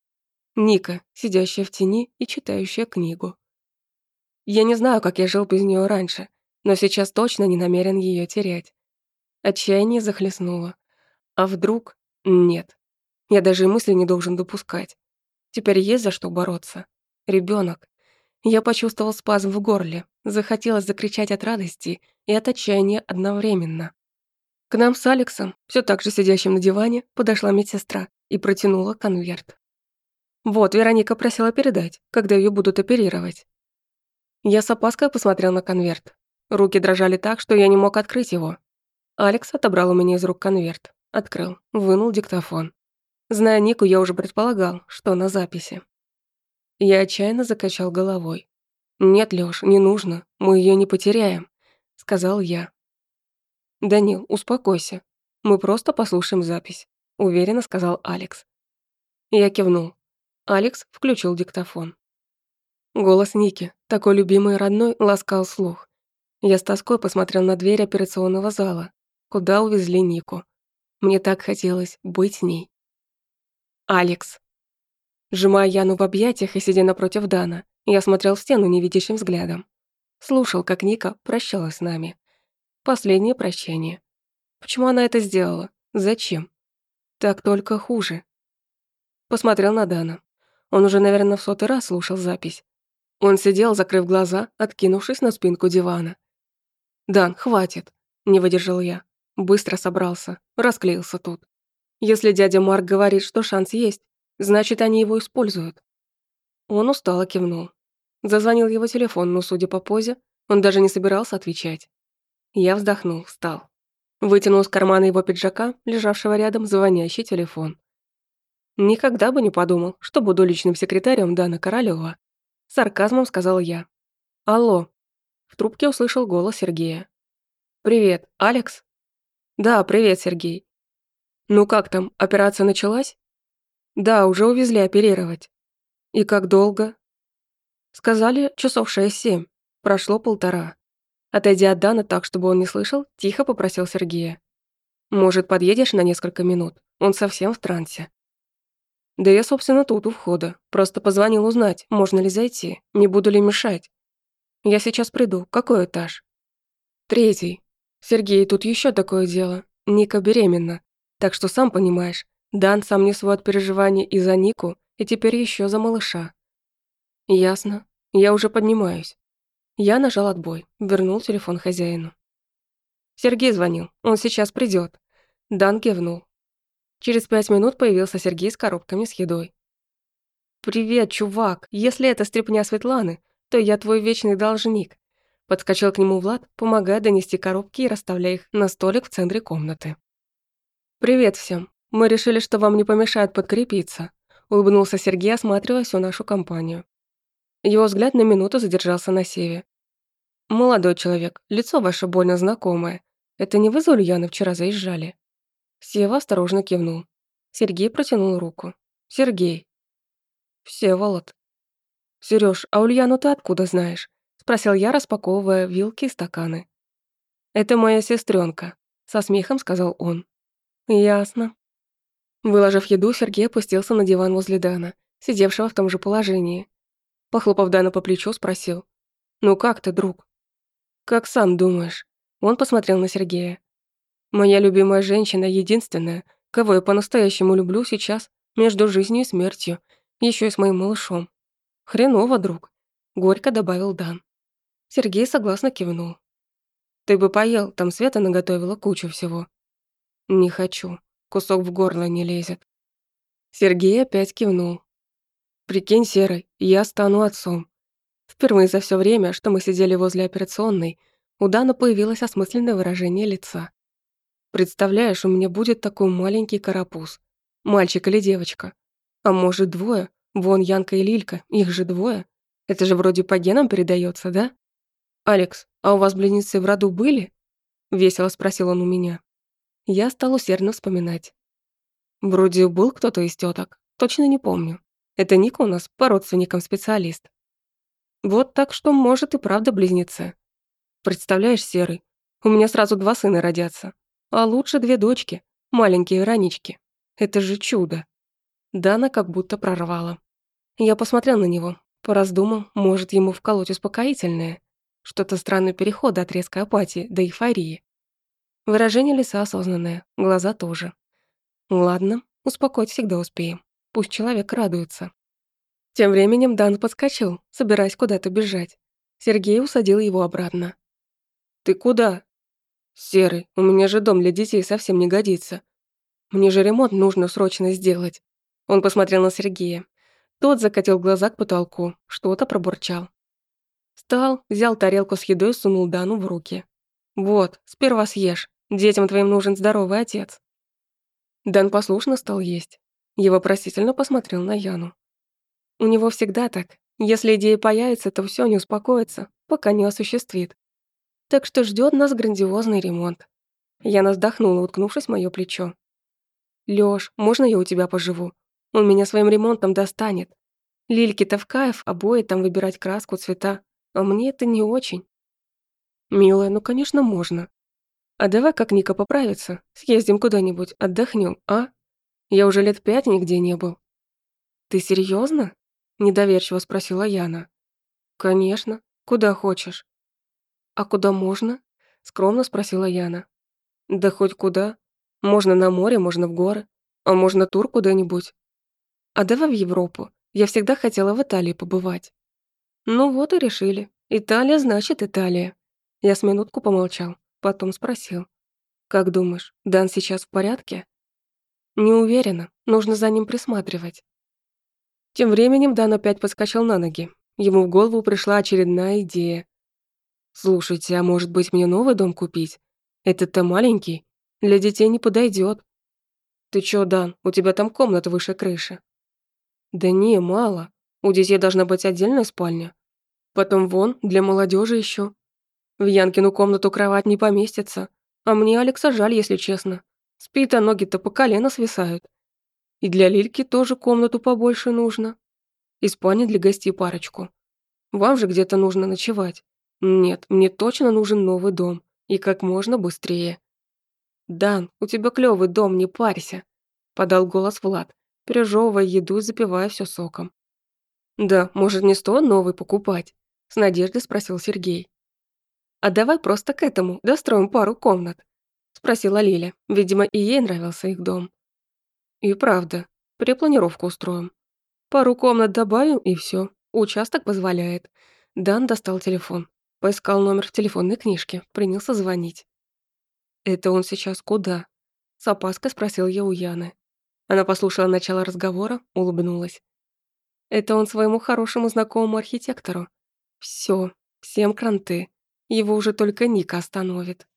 Ника, сидящая в тени и читающая книгу. Я не знаю, как я жил без нее раньше, но сейчас точно не намерен ее терять. Отчаяние захлестнуло. А вдруг? Нет. Я даже мысли не должен допускать. Теперь есть за что бороться. Ребенок. Я почувствовал спазм в горле, захотелось закричать от радости и от отчаяния одновременно. К нам с Алексом, все так же сидящим на диване, подошла медсестра и протянула конверт. Вот, Вероника просила передать, когда ее будут оперировать. Я с опаской посмотрел на конверт. Руки дрожали так, что я не мог открыть его. Алекс отобрал у меня из рук конверт. Открыл, вынул диктофон. Зная Нику, я уже предполагал, что на записи. Я отчаянно закачал головой. «Нет, Лёш, не нужно, мы её не потеряем», — сказал я. «Данил, успокойся, мы просто послушаем запись», — уверенно сказал Алекс. Я кивнул. Алекс включил диктофон. Голос Ники, такой любимый и родной, ласкал слух. Я с тоской посмотрел на дверь операционного зала, куда увезли Нику. Мне так хотелось быть с ней. Алекс. Сжимая Яну в объятиях и сидя напротив Дана, я смотрел в стену невидящим взглядом. Слушал, как Ника прощалась с нами. Последнее прощение. Почему она это сделала? Зачем? Так только хуже. Посмотрел на Дана. Он уже, наверное, в сотый раз слушал запись. Он сидел, закрыв глаза, откинувшись на спинку дивана. «Дан, хватит!» – не выдержал я. Быстро собрался, расклеился тут. Если дядя Марк говорит, что шанс есть, значит, они его используют. Он устало кивнул. Зазвонил его телефон, но, судя по позе, он даже не собирался отвечать. Я вздохнул, встал. Вытянул из кармана его пиджака, лежавшего рядом, звонящий телефон. «Никогда бы не подумал, что буду личным секретарем Дана Королёва», — сарказмом сказал я. «Алло». В трубке услышал голос Сергея. «Привет, Алекс?» «Да, привет, Сергей. Ну как там, операция началась? Да, уже увезли оперировать. И как долго? Сказали, часов шесть-семь. Прошло полтора. Отойдя от Дана так, чтобы он не слышал, тихо попросил Сергея. «Может, подъедешь на несколько минут? Он совсем в трансе». «Да я, собственно, тут у входа. Просто позвонил узнать, можно ли зайти, не буду ли мешать. Я сейчас приду. Какой этаж?» «Третий. Сергей, тут еще такое дело. Ника беременна. Так что сам понимаешь, Дан сам не свой от переживаний и за Нику, и теперь еще за малыша. Ясно. Я уже поднимаюсь. Я нажал отбой, вернул телефон хозяину. Сергей звонил. Он сейчас придет. Дан кивнул. Через пять минут появился Сергей с коробками с едой. «Привет, чувак! Если это стряпня Светланы, то я твой вечный должник». Подскочил к нему Влад, помогая донести коробки и расставляя их на столик в центре комнаты. «Привет всем. Мы решили, что вам не помешает подкрепиться», — улыбнулся Сергей, осматривая всю нашу компанию. Его взгляд на минуту задержался на Севе. «Молодой человек, лицо ваше больно знакомое. Это не вы за Ульяны вчера заезжали?» Сева осторожно кивнул. Сергей протянул руку. «Сергей». «Всеволод». «Серёж, а Ульяну ты откуда знаешь?» — спросил я, распаковывая вилки и стаканы. «Это моя сестренка, со смехом сказал он. «Ясно». Выложив еду, Сергей опустился на диван возле Дана, сидевшего в том же положении. Похлопав Дана по плечу, спросил. «Ну как ты, друг?» «Как сам думаешь?» Он посмотрел на Сергея. «Моя любимая женщина, единственная, кого я по-настоящему люблю сейчас, между жизнью и смертью, еще и с моим малышом. Хреново, друг», — горько добавил Дан. Сергей согласно кивнул. «Ты бы поел, там Света наготовила кучу всего», не хочу. Кусок в горло не лезет. Сергей опять кивнул. Прикинь, Серый, я стану отцом. Впервые за все время, что мы сидели возле операционной, у Дана появилось осмысленное выражение лица. Представляешь, у меня будет такой маленький карапуз. Мальчик или девочка. А может, двое? Вон Янка и Лилька, их же двое. Это же вроде по генам передается, да? «Алекс, а у вас близнецы в роду были?» — весело спросил он у меня. Я стал усердно вспоминать. Вроде был кто-то из теток, точно не помню. Это Ника у нас по родственникам специалист. Вот так что, может, и правда близнецы. Представляешь, Серый, у меня сразу два сына родятся. А лучше две дочки, маленькие Ранички. Это же чудо. Дана как будто прорвала. Я посмотрел на него, пораздумал, может, ему вколоть успокоительное. Что-то странный переход от резкой апатии до эйфории. Выражение лица осознанное, глаза тоже. Ладно, успокоить всегда успеем. Пусть человек радуется. Тем временем Дан подскочил, собираясь куда-то бежать. Сергей усадил его обратно. «Ты куда?» «Серый, у меня же дом для детей совсем не годится. Мне же ремонт нужно срочно сделать». Он посмотрел на Сергея. Тот закатил глаза к потолку, что-то пробурчал. Встал, взял тарелку с едой и сунул Дану в руки. «Вот, сперва съешь, Детям твоим нужен здоровый отец». Дэн послушно стал есть. Его просительно посмотрел на Яну. «У него всегда так. Если идея появится, то все не успокоится, пока не осуществит. Так что ждет нас грандиозный ремонт». Яна вздохнула, уткнувшись в моё плечо. «Лёш, можно я у тебя поживу? Он меня своим ремонтом достанет. Лильке-то в кайф, обои там выбирать краску, цвета. А мне это не очень». «Милая, ну, конечно, можно. А давай как Ника поправится, съездим куда-нибудь, отдохнем, а? Я уже лет пять нигде не был». «Ты серьезно? недоверчиво спросила Яна. «Конечно. Куда хочешь». «А куда можно?» — скромно спросила Яна. «Да хоть куда. Можно на море, можно в горы. А можно тур куда-нибудь. А давай в Европу. Я всегда хотела в Италии побывать». «Ну вот и решили. Италия значит Италия». Я с минутку помолчал потом спросил. «Как думаешь, Дан сейчас в порядке?» «Не уверена, нужно за ним присматривать». Тем временем Дан опять подскочил на ноги. Ему в голову пришла очередная идея. «Слушайте, а может быть мне новый дом купить? Этот-то маленький, для детей не подойдет. «Ты чё, Дан, у тебя там комната выше крыши?» «Да не, мало. У детей должна быть отдельная спальня. Потом вон, для молодежи еще. В Янкину комнату кровать не поместится. А мне Алекса жаль, если честно. Спит, а ноги-то по колено свисают. И для Лильки тоже комнату побольше нужно. И спальни для гостей парочку. Вам же где-то нужно ночевать. Нет, мне точно нужен новый дом. И как можно быстрее. «Дан, у тебя клёвый дом, не парься», — подал голос Влад, пережёвывая еду и запивая всё соком. «Да, может, не сто новый покупать?» — с надеждой спросил Сергей. А давай просто к этому достроим пару комнат», — спросила Лиля. Видимо, и ей нравился их дом. «И правда, перепланировку устроим. Пару комнат добавим, и все. Участок позволяет». Дан достал телефон. Поискал номер в телефонной книжке, принялся звонить. «Это он сейчас куда?» — с опаской спросил я у Яны. Она послушала начало разговора, улыбнулась. «Это он своему хорошему знакомому архитектору. Все, всем кранты его уже только Ника остановит.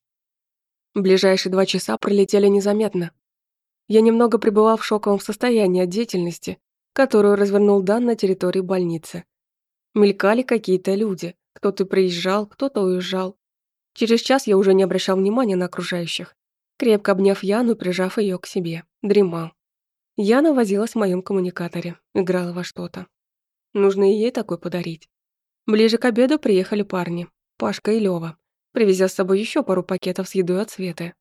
Ближайшие два часа пролетели незаметно. Я немного пребывал в шоковом состоянии от деятельности, которую развернул Дан на территории больницы. Мелькали какие-то люди, кто-то приезжал, кто-то уезжал. Через час я уже не обращал внимания на окружающих, крепко обняв Яну прижав ее к себе, дремал. Яна возилась в моем коммуникаторе, играла во что-то. Нужно и ей такой подарить. Ближе к обеду приехали парни, Пашка и Лёва, привезя с собой еще пару пакетов с едой от Светы.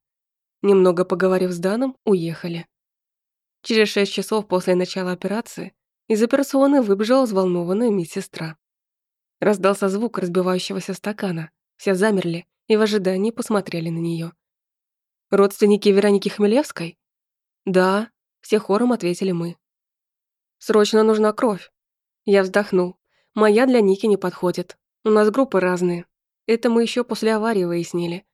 Немного поговорив с Даном, уехали. Через шесть часов после начала операции из операционной выбежала взволнованная медсестра. Раздался звук разбивающегося стакана. Все замерли и в ожидании посмотрели на нее. «Родственники Вероники Хмелевской?» «Да», — все хором ответили мы. «Срочно нужна кровь». Я вздохнул. «Моя для Ники не подходит. У нас группы разные. Это мы еще после аварии выяснили.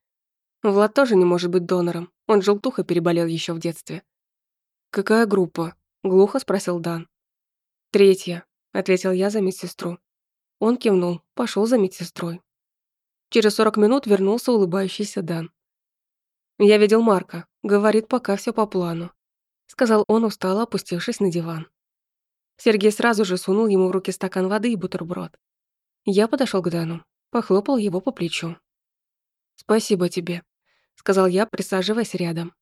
Влад тоже не может быть донором. Он желтуха переболел еще в детстве. «Какая группа?» — глухо спросил Дан. «Третья», — ответил я за медсестру. Он кивнул, пошел за медсестрой. Через 40 минут вернулся улыбающийся Дан. «Я видел Марка. Говорит, пока все по плану», — сказал он, устало опустившись на диван. Сергей сразу же сунул ему в руки стакан воды и бутерброд. Я подошел к Дану похлопал его по плечу. «Спасибо тебе», — сказал я, присаживаясь рядом.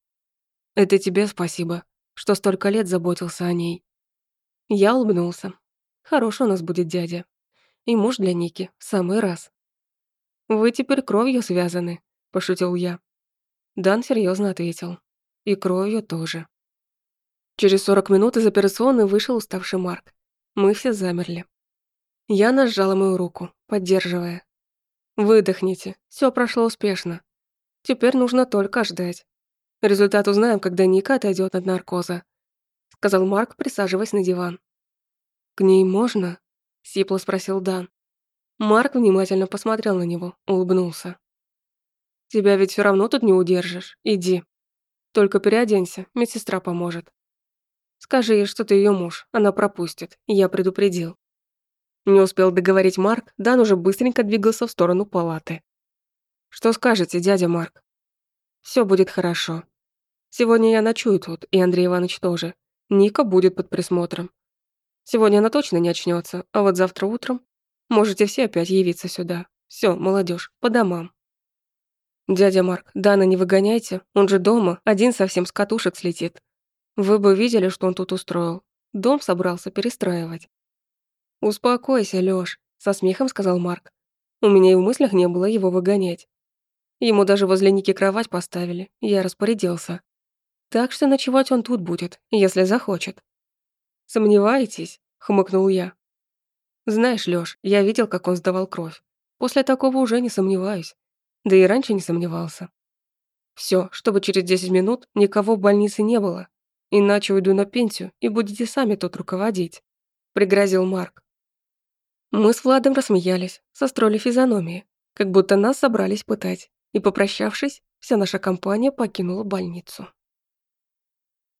«Это тебе спасибо, что столько лет заботился о ней». Я улыбнулся. «Хороший у нас будет дядя. И муж для Ники, в самый раз». «Вы теперь кровью связаны», — пошутил я. Дан серьезно ответил. «И кровью тоже». Через 40 минут из операционной вышел уставший Марк. Мы все замерли. Яна сжала мою руку, поддерживая. Выдохните, все прошло успешно. Теперь нужно только ждать. Результат узнаем, когда Ника отойдет от наркоза», — сказал Марк, присаживаясь на диван. «К ней можно?» — сипло спросил Дан. Марк внимательно посмотрел на него, улыбнулся. «Тебя ведь все равно тут не удержишь. Иди. Только переоденься, медсестра поможет. Скажи ей, что ты ее муж, она пропустит, я предупредил». Не успел договорить Марк, Дан уже быстренько двигался в сторону палаты. «Что скажете, дядя Марк?» «Все будет хорошо. Сегодня я ночую тут, и Андрей Иванович тоже. Ника будет под присмотром. Сегодня она точно не очнется, а вот завтра утром можете все опять явиться сюда. Все, молодежь, по домам». «Дядя Марк, Дана не выгоняйте, он же дома, один совсем с катушек слетит. Вы бы видели, что он тут устроил. Дом собрался перестраивать. «Успокойся, Лёш», — со смехом сказал Марк. У меня и в мыслях не было его выгонять. Ему даже возле Ники кровать поставили, я распорядился. Так что ночевать он тут будет, если захочет. «Сомневаетесь?» — хмыкнул я. «Знаешь, Лёш, я видел, как он сдавал кровь. После такого уже не сомневаюсь. Да и раньше не сомневался. Все, чтобы через 10 минут никого в больнице не было. Иначе уйду на пенсию и будете сами тут руководить», — пригрозил Марк. Мы с Владом рассмеялись, состроили физиономии, как будто нас собрались пытать, и, попрощавшись, вся наша компания покинула больницу.